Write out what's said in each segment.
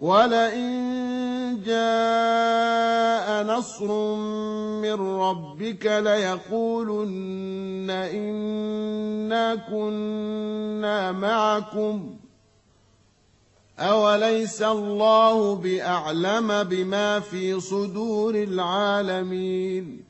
ولئن جاء نصر من ربك ليقولن إنا كنا معكم. أوليس الله بأعلم بما في صدور العالمين؟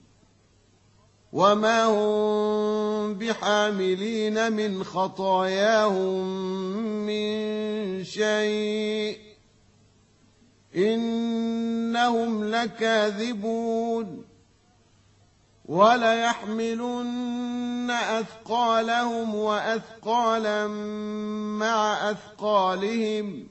وما هم بحاملين من خطاياهم من شيء إنهم لكاذبون وليحملن أثقالهم وأثقالا مع أثقالهم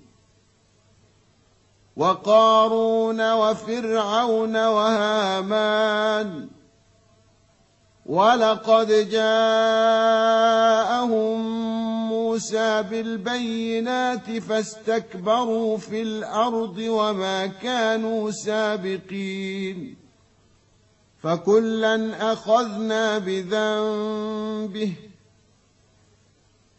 وقارون وفرعون وهامان ولقد جاءهم موسى بالبينات فاستكبروا في الأرض وما كانوا سابقين فكلا أخذنا بذنبه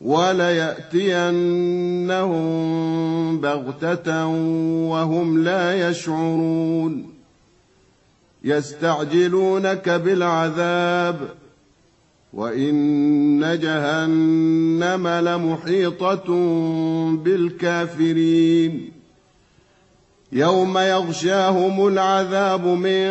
وليأتينهم بغتة وهم لا يشعرون. يستعجلونك بالعذاب وإن جهنم لمحيطة بالكافرين. يوم يغشاهم العذاب من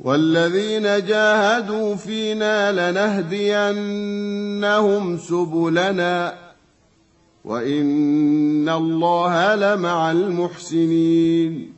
والذين جاهدوا فينا لنهدينهم سبلنا وإن الله لمع المحسنين